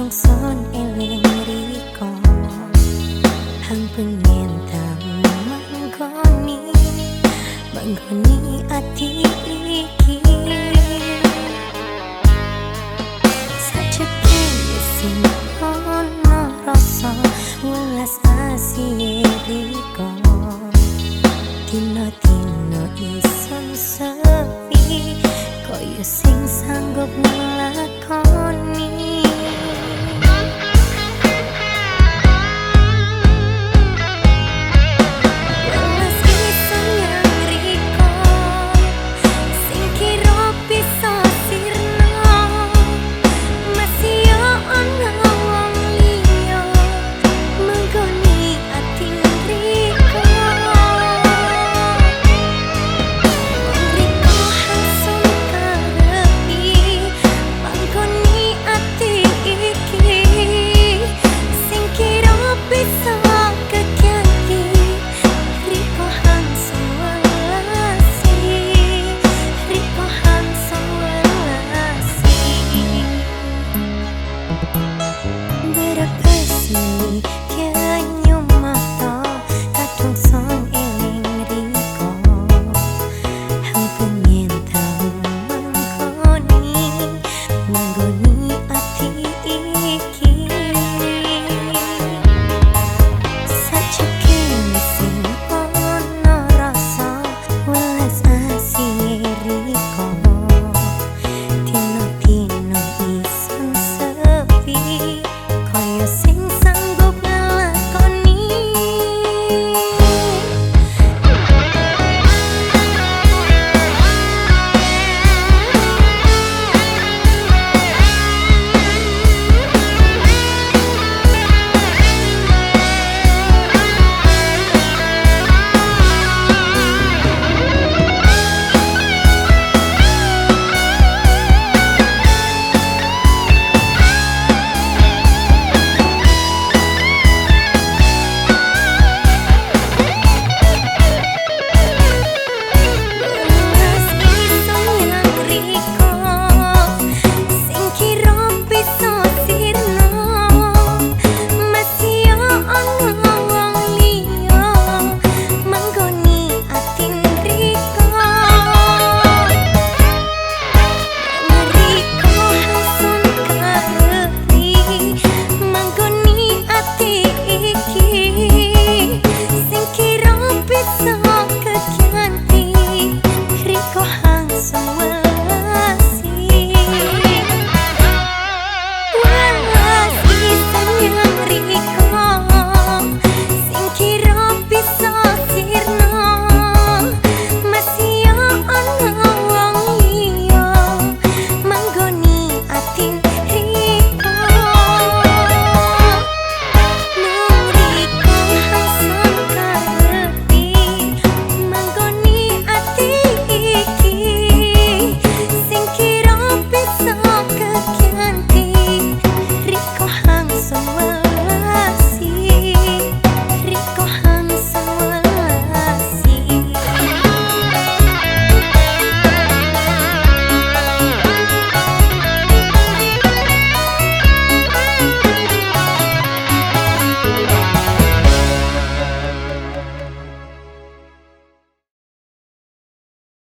trong son em mangson eling riko hang pengen tahu manggoni manggoni ati iki sajake sing ono rasa welas asih riko tino tino ison sepi koyo sing sanggup But I personally